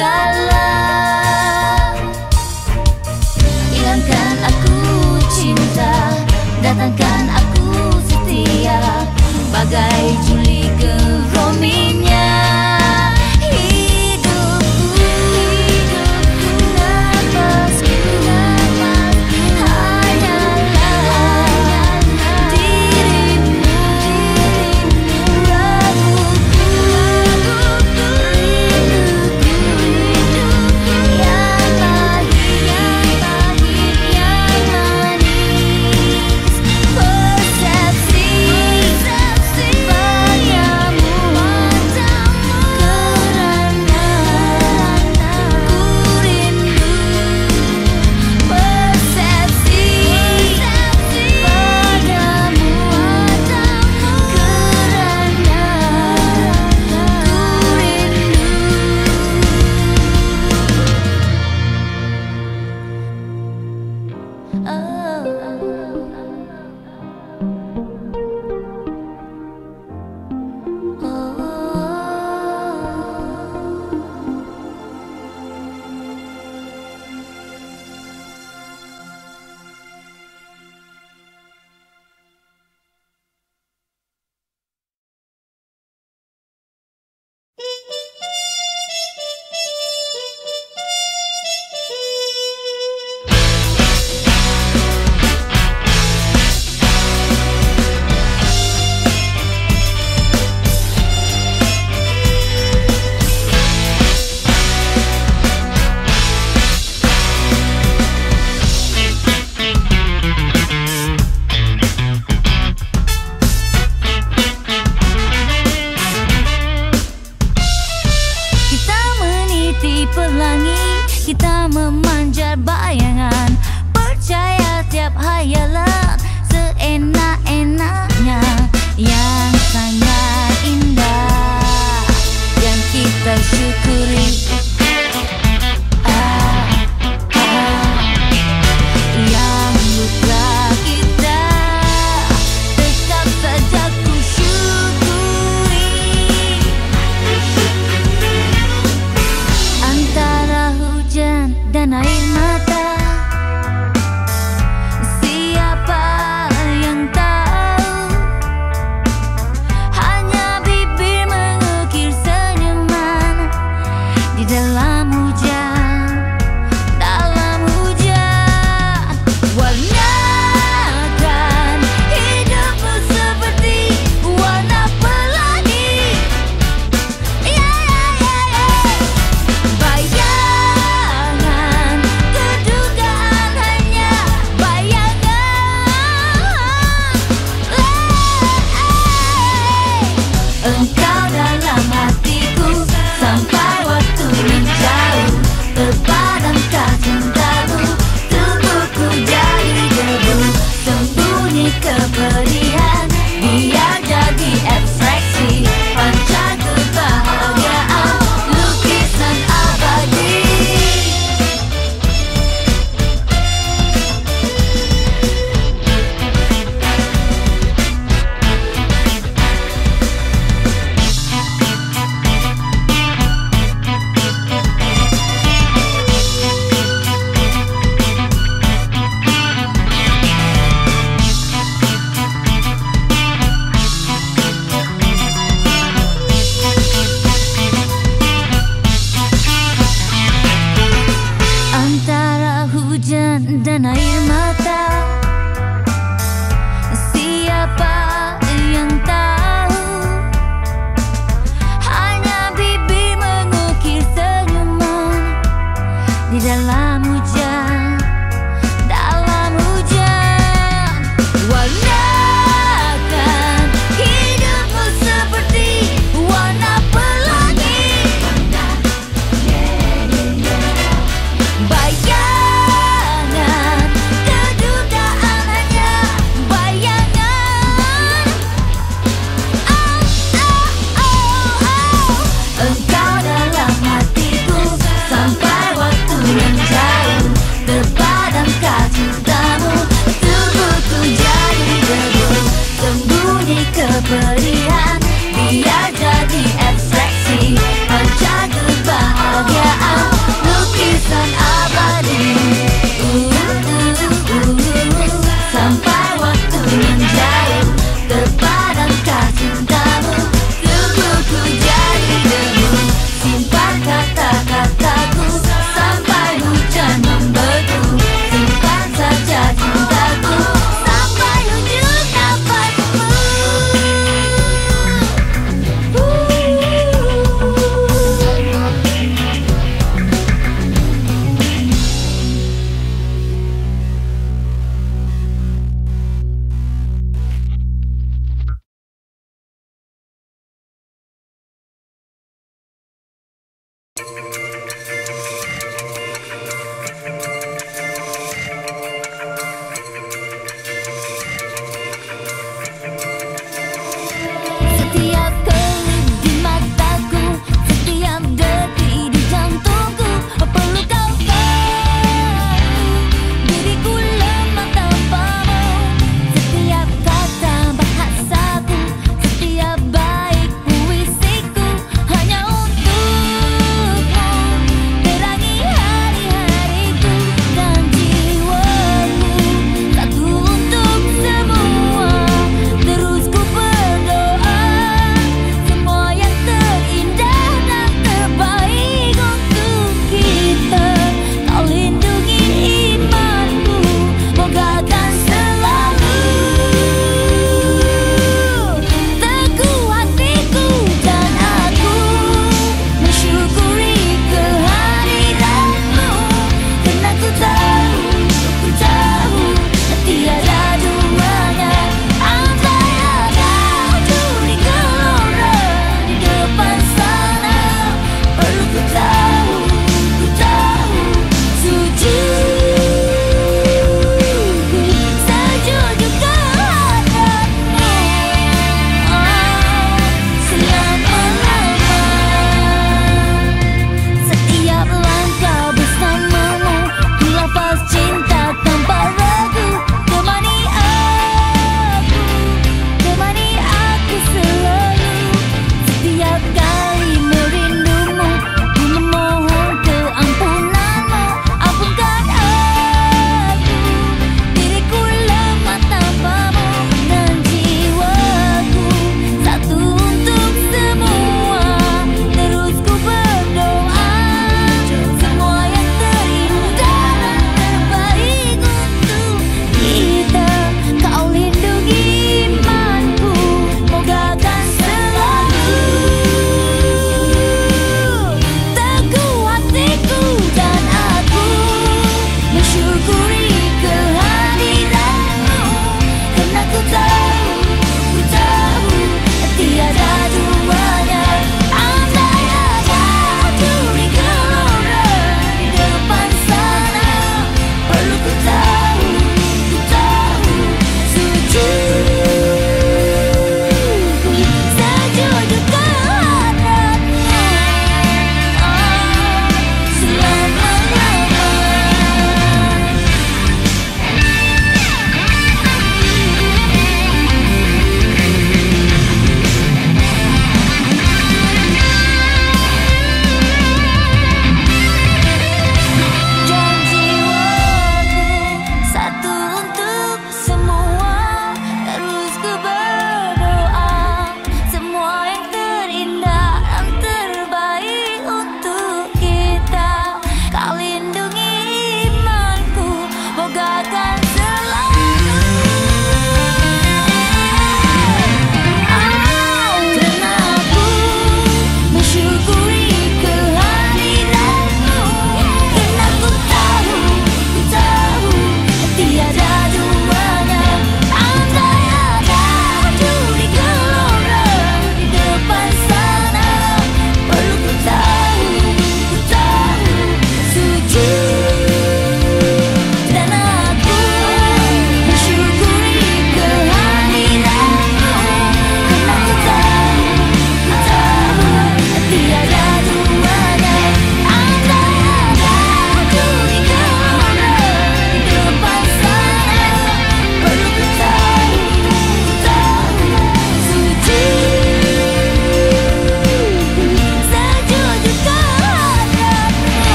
Kalau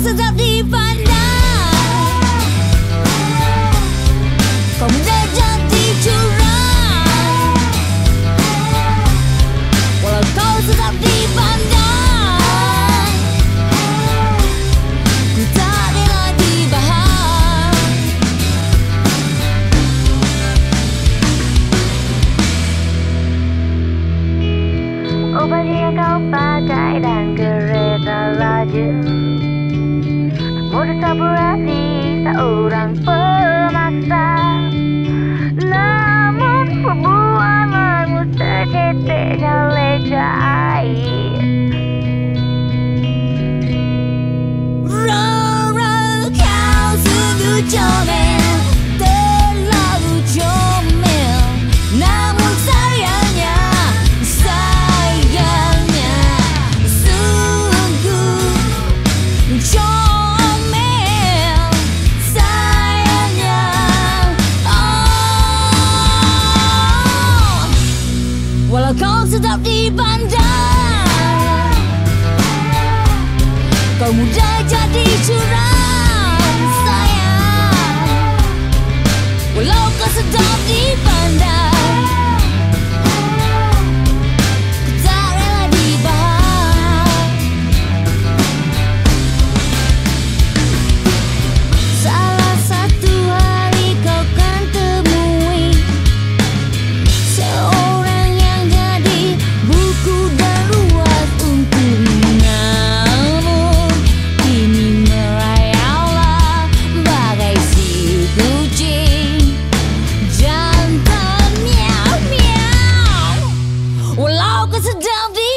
Cause it's up deep down the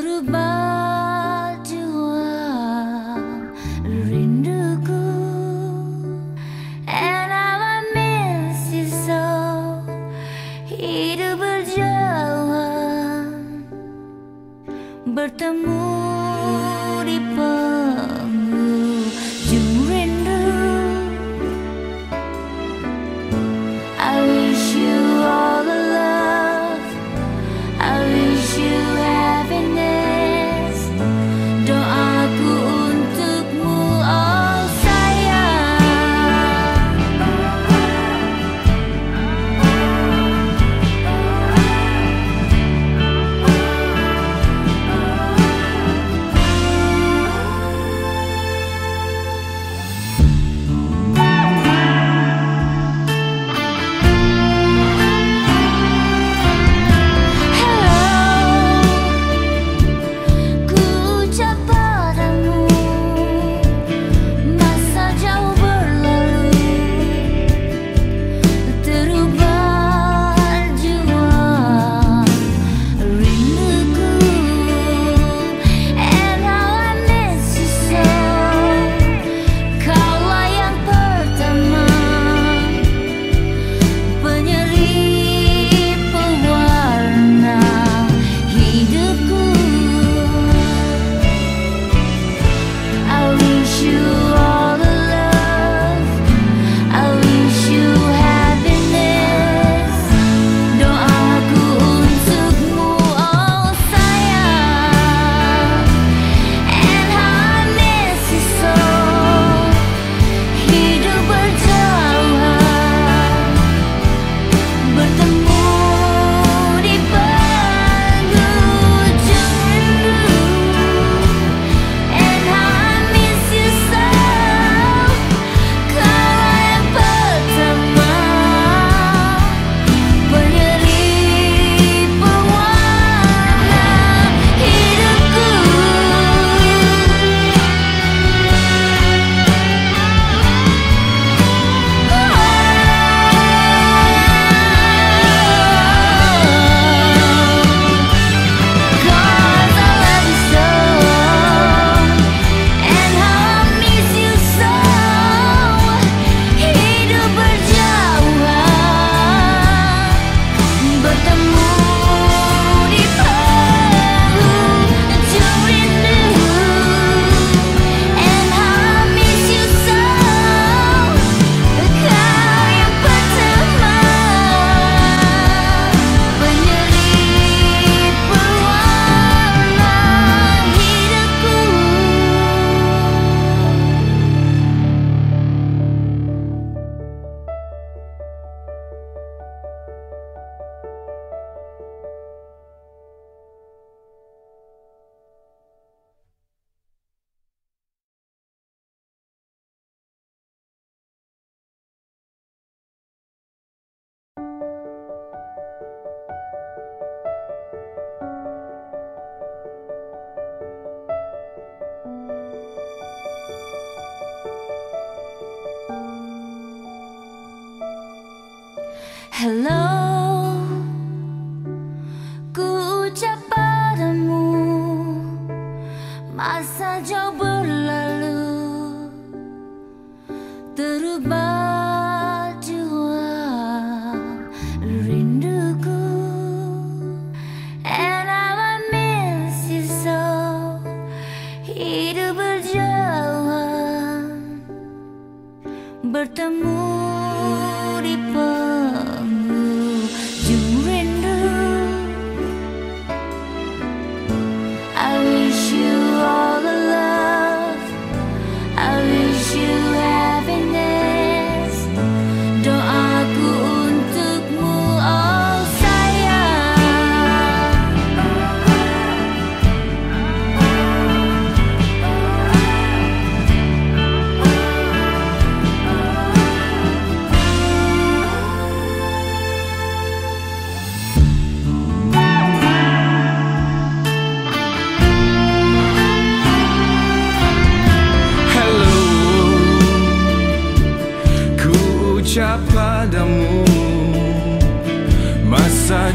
berubah jiwa. Rinduku and I hidup berjalan bertemu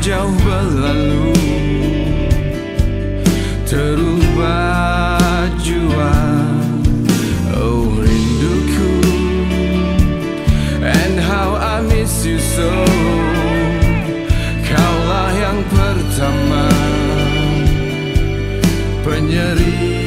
jauh berlalu. Terubah jua. Oh rinduku. And how I miss you so. Kaulah yang pertama. Penyeri